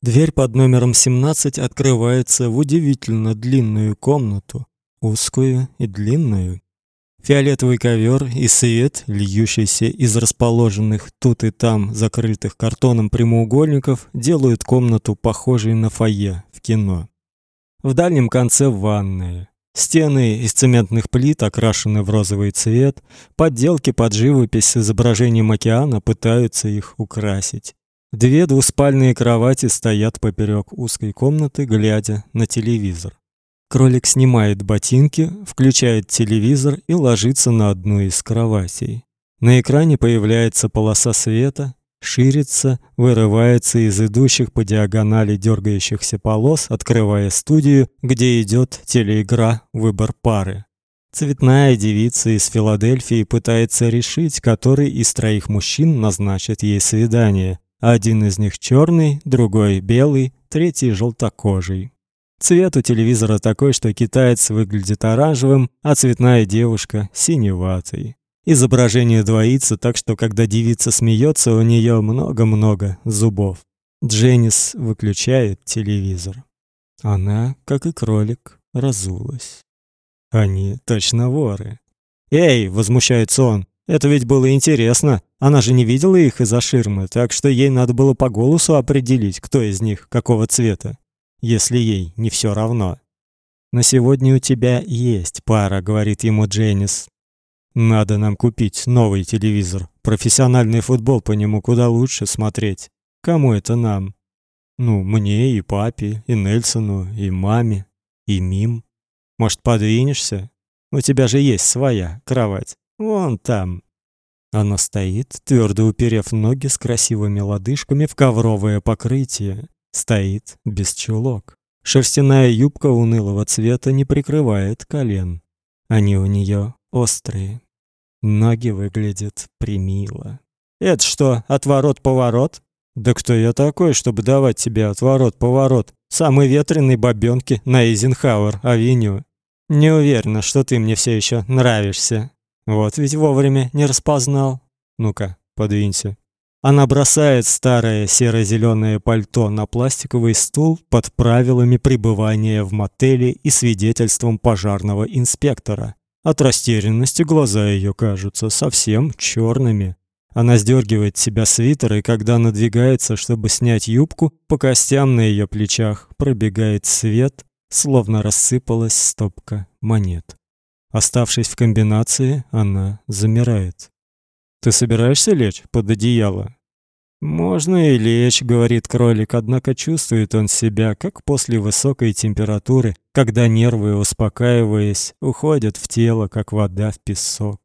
Дверь под номером 17 открывается в удивительно длинную комнату, узкую и длинную. Фиолетовый ковер и свет, льющийся из расположенных тут и там закрытых картоном прямоугольников, делают комнату похожей на фойе в кино. В дальнем конце ванная. Стены из цементных плит окрашены в розовый цвет, подделки под живопись с изображением океана пытаются их украсить. Две двуспальные кровати стоят поперек узкой комнаты, глядя на телевизор. Кролик снимает ботинки, включает телевизор и ложится на одну из кроватей. На экране появляется полоса света, ширится, вырывается из идущих по диагонали дергающихся полос, открывая студию, где идет телеигра «Выбор пары». Цветная девица из Филадельфии пытается решить, который из троих мужчин назначит ей свидание. Один из них черный, другой белый, третий желтокожий. Цвет у телевизора такой, что китаец выглядит оранжевым, а цветная девушка синеватой. Изображение двоится, так что когда девица смеется, у нее много-много зубов. Дженнис выключает телевизор. Она, как и кролик, разулась. Они точно воры. "Эй", возмущается он. "Это ведь было интересно. Она же не видела их из-за ширмы, так что ей надо было по голосу определить, кто из них какого цвета" если ей не все равно. На сегодня у тебя есть пара, говорит ему Дженнис. Надо нам купить новый телевизор. Профессиональный футбол по нему куда лучше смотреть. Кому это нам? Ну, мне и папе, и Нельсону, и маме, и Мим. Может, подвинешься? У тебя же есть своя кровать. Вон там. Она стоит, твердо уперев ноги с красивыми лодыжками в ковровое покрытие. Стоит без чулок. Шерстяная юбка унылого цвета не прикрывает колен. Они у нее острые. Ноги выглядят примило. Это что, отворот-поворот? Да кто я такой, чтобы давать тебе отворот-поворот? Самый ветреный бабёнки на Эйзенхауэр-авеню. Не уверена, что ты мне все еще нравишься. Вот ведь вовремя не распознал. Ну-ка, подвинься. Она бросает старое серо зеленое пальто на пластиковый стул под правилами пребывания в мотеле и свидетельством пожарного инспектора. От растерянности глаза ее кажутся совсем черными. Она сдергивает себя свитер, и когда надвигается, чтобы снять юбку, по костям на ее плечах пробегает свет, словно рассыпалась стопка монет. Оставшись в комбинации, она замирает. Ты собираешься лечь под одеяло? Можно и лечь, говорит кролик, однако чувствует он себя как после высокой температуры, когда нервы, успокаиваясь, уходят в тело, как вода в песок.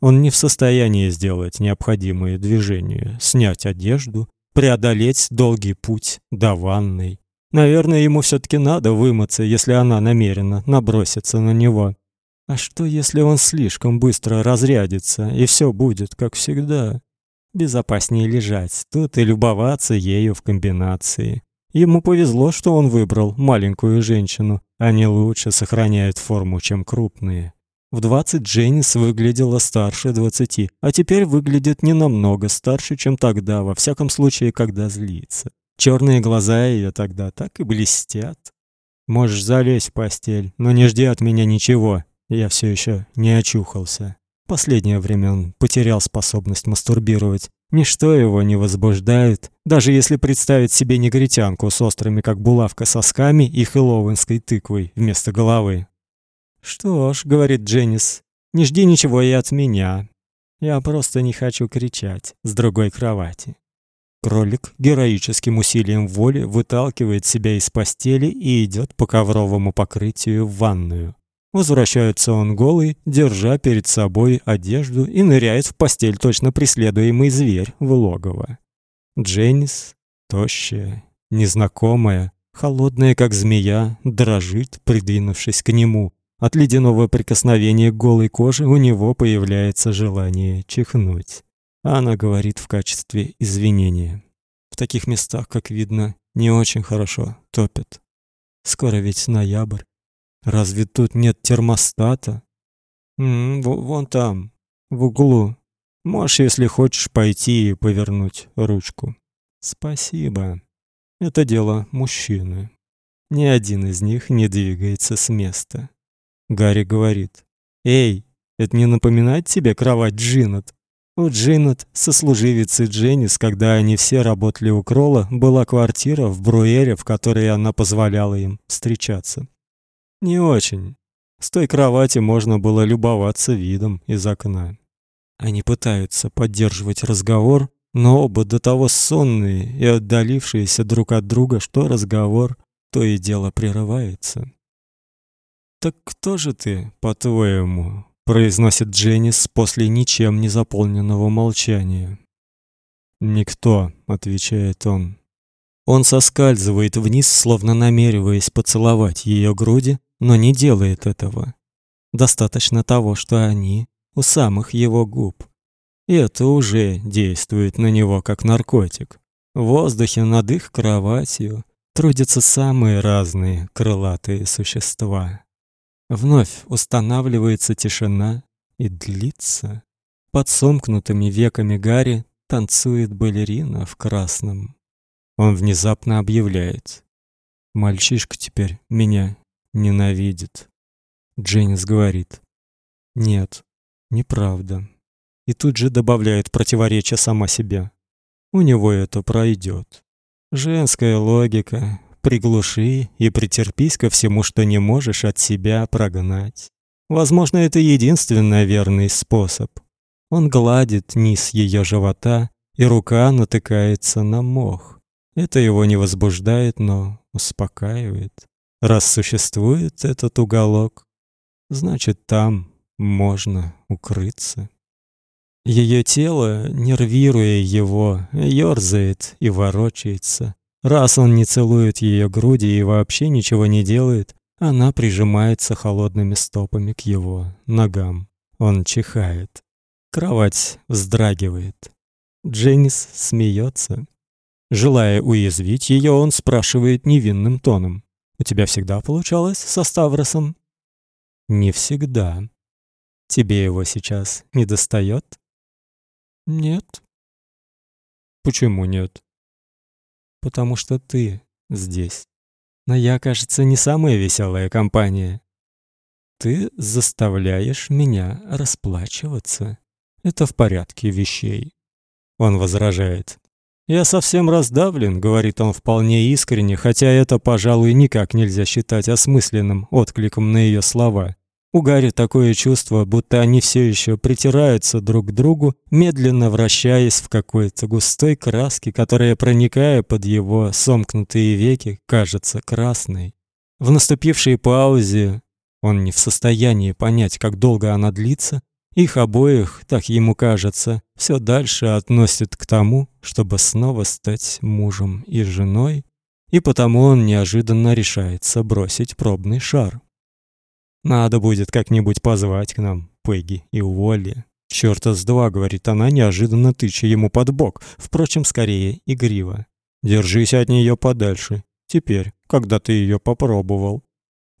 Он не в состоянии сделать необходимые движения, снять одежду, преодолеть долгий путь до ванной. Наверное, ему все таки надо вымыться, если она намерена наброситься на него. А что, если он слишком быстро разрядится, и все будет, как всегда? Безопаснее лежать тут и любоваться ею в комбинации. Ему повезло, что он выбрал маленькую женщину. Они лучше сохраняют форму, чем крупные. В 20 Дженнис выглядела старше 20, а теперь выглядит не намного старше, чем тогда, во всяком случае, когда злится. Черные глаза ее тогда так и блестят. Можешь залезть в постель, но не жди от меня ничего, я все еще не очухался. Последнее время он потерял способность мастурбировать. Ничто его не возбуждает, даже если представить себе негритянку с острыми как булавка сосками и хэллоуинской тыквой вместо головы. Что ж, говорит Дженнис, не жди ничего и от меня. Я просто не хочу кричать с другой кровати. Кролик героическим усилием воли выталкивает себя из постели и идет по ковровому покрытию в ванную. Возвращается он голый, держа перед собой одежду и ныряет в постель точно преследуемый зверь в логово. Дженнис, тощая, незнакомая, холодная как змея, дрожит, придвинувшись к нему. От ледяного прикосновения голой коже у него появляется желание чихнуть. Она говорит в качестве извинения. В таких местах, как видно, не очень хорошо топят. Скоро ведь ноябрь. Разве тут нет термостата? М -м, вон там, в углу. Можешь, если хочешь, пойти и повернуть ручку. Спасибо. Это дело мужчины. Ни один из них не двигается с места. Гарри говорит: "Эй, это не напоминает тебе кровать Джинет?" У Джинет, сослуживицы Дженнис, когда они все работали у Кролла, была квартира в Бруэре, в которой она позволяла им встречаться. Не очень. С той кровати можно было любоваться видом из окна. Они пытаются поддерживать разговор, но оба до того сонные и отдалившиеся друг от друга, что разговор то и дело прерывается. Так кто же ты, по-твоему, произносит Дженнис после ничем не заполненного молчания. Никто, отвечает он. Он соскальзывает вниз, словно намереваясь поцеловать ее груди, но не делает этого. Достаточно того, что они у самых его губ. И это уже действует на него как наркотик. В воздухе над их кроватью трудятся самые разные крылатые существа. Вновь устанавливается тишина и длится. Под сомкнутыми веками Гарри танцует балерина в красном. Он внезапно объявляет: "Мальчишка теперь меня ненавидит". Дженнис говорит: "Нет, неправда". И тут же добавляет противоречие сама себе. У него это пройдет. Женская логика, приглуши и претерпись ко всему, что не можешь от себя прогнать. Возможно, это единственный верный способ. Он гладит низ ее живота, и рука натыкается на мох. Это его не возбуждает, но успокаивает. Раз существует этот уголок, значит, там можно укрыться. Ее тело, нервируя его, ёрзает и ворочается. Раз он не целует ее груди и вообще ничего не делает, она прижимается холодными стопами к его ногам. Он чихает. Кровать вздрагивает. Дженнис смеется. Желая уязвить ее, он спрашивает невинным тоном: "У тебя всегда получалось со Ставросом?" "Не всегда. Тебе его сейчас не достает? "Нет". "Почему нет?" потому что ты здесь. Но я, кажется, не самая веселая компания. Ты заставляешь меня расплачиваться. Это в порядке вещей. Он возражает. Я совсем раздавлен, говорит он вполне искренне, хотя это, пожалуй, никак нельзя считать осмысленным откликом на ее слова. У Гарри такое чувство, будто они все еще притираются друг к другу, медленно вращаясь в какой-то густой краске, которая, проникая под его сомкнутые веки, кажется красной. В наступившей паузе он не в состоянии понять, как долго она длится. Их обоих, так ему кажется, все дальше относит к тому, чтобы снова стать мужем и женой, и потому он неожиданно решается бросить пробный шар. Надо будет как-нибудь позвать к нам Пегги и Уолли. Чёрта с два, говорит она, неожиданно тыча ему под бок, впрочем, скорее игриво. Держись от неё подальше. Теперь, когда ты её попробовал.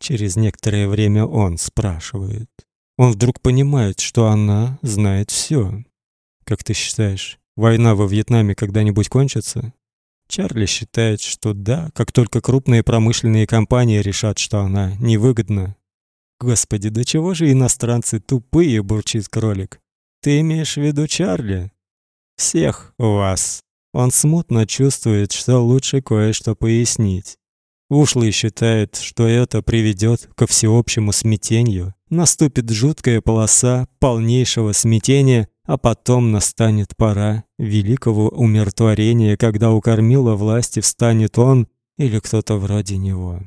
Через некоторое время он спрашивает. Он вдруг понимает, что она знает всё. Как ты считаешь, война во Вьетнаме когда-нибудь кончится? Чарли считает, что да, как только крупные промышленные компании решат, что она невыгодна, Господи, до чего же иностранцы тупые, бурчит кролик. Ты имеешь в виду Чарли? Всех вас. Он смутно чувствует, что лучше кое-что пояснить. Ушлый считает, что это приведет ко всеобщему смятению. Наступит жуткая полоса полнейшего смятения, а потом настанет пора великого умиротворения, когда у кормила власти встанет он или кто-то вроде него.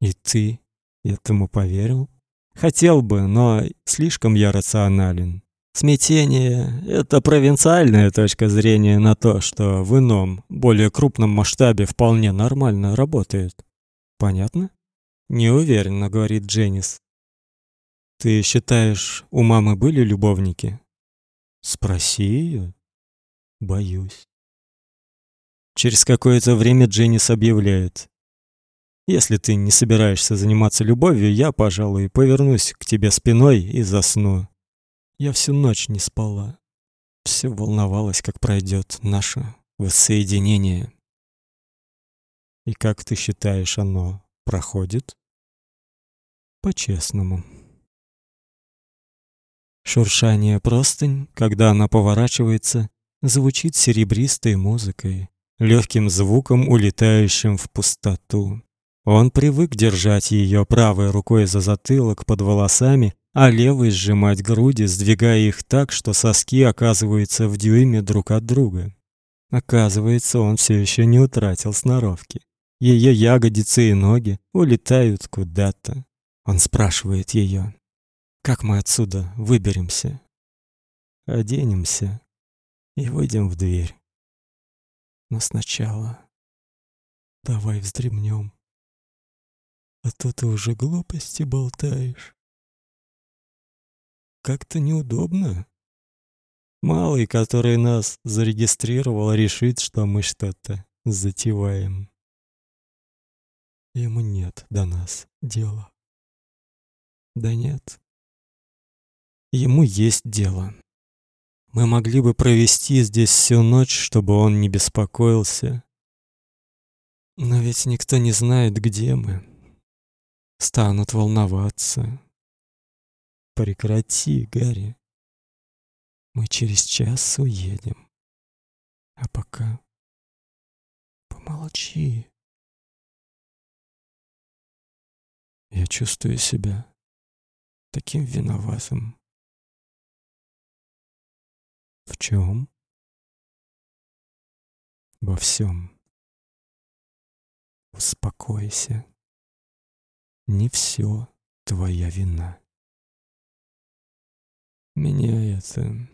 И ты этому поверил? Хотел бы, но слишком я рационален. Смятение это провинциальная точка зрения на то, что в ином, более крупном масштабе вполне нормально работает. Понятно? Не уверенно, говорит Дженнис. Ты считаешь, у мамы были любовники? Спроси ее. Боюсь. Через какое-то время Дженнис объявляет: если ты не собираешься заниматься любовью, я, пожалуй, повернусь к тебе спиной и засну. Я всю ночь не спала. Все волновалась, как пройдет наше воссоединение. И как ты считаешь, оно проходит? По-честному. Шуршание простынь, когда она поворачивается, звучит серебристой музыкой, легким звуком, улетающим в пустоту. Он привык держать ее правой рукой за затылок под волосами, а левой сжимать груди, сдвигая их так, что соски оказываются в дюйме друг от друга. Оказывается, он все еще не утратил сноровки. Ее ягодицы и ноги улетают куда-то. Он спрашивает ее: "Как мы отсюда выберемся?" "Оденемся и выйдем в дверь. Но сначала давай вздремнем. А то ты уже глупости болтаешь. Как-то неудобно. Малый, который нас зарегистрировал, решит, что мы что-то затеваем. Ему нет до нас дела. Да нет. Ему есть дело. Мы могли бы провести здесь всю ночь, чтобы он не беспокоился. Но ведь никто не знает, где мы. Станут волноваться. Прекрати, Гарри. Мы через час уедем. А пока помолчи. Я чувствую себя таким виноватым. В чем? Во всем. Успокойся. Не все твоя вина. Меня это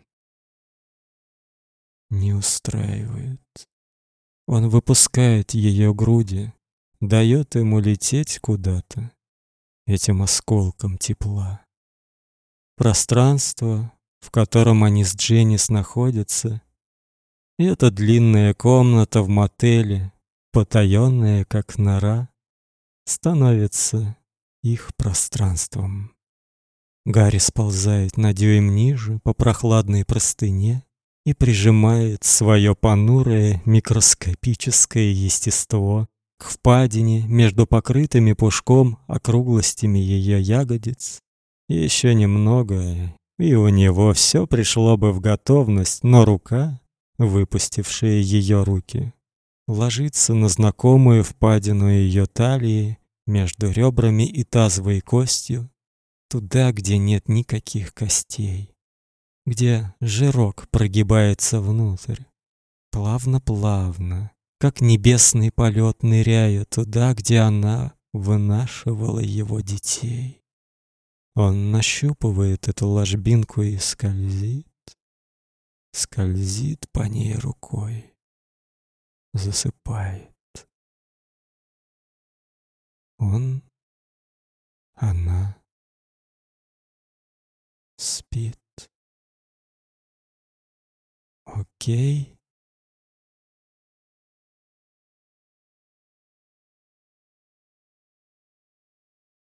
не устраивает. Он выпускает ее груди, дает ему лететь куда-то, этим осколком тепла. Пространство, в котором они с Дженнис находятся, и эта длинная комната в мотеле, потаённая, как нора, становится их пространством. Гарри сползает на дюйм ниже по прохладной простыне и прижимает свое понурое микроскопическое естество к впадине между покрытыми пушком округлостями ее ягодиц. Еще немного, и у него все пришло бы в готовность, но рука, выпустившая ее руки, ложится на знакомую впадину ее талии между ребрами и тазовой костью туда, где нет никаких костей, где жирок прогибается внутрь, плавно-плавно, как небесный полет ныряя туда, где она вынашивала его детей. Он нащупывает эту ложбинку и скользит, скользит по ней рукой, засыпает. Он, она спит. Окей.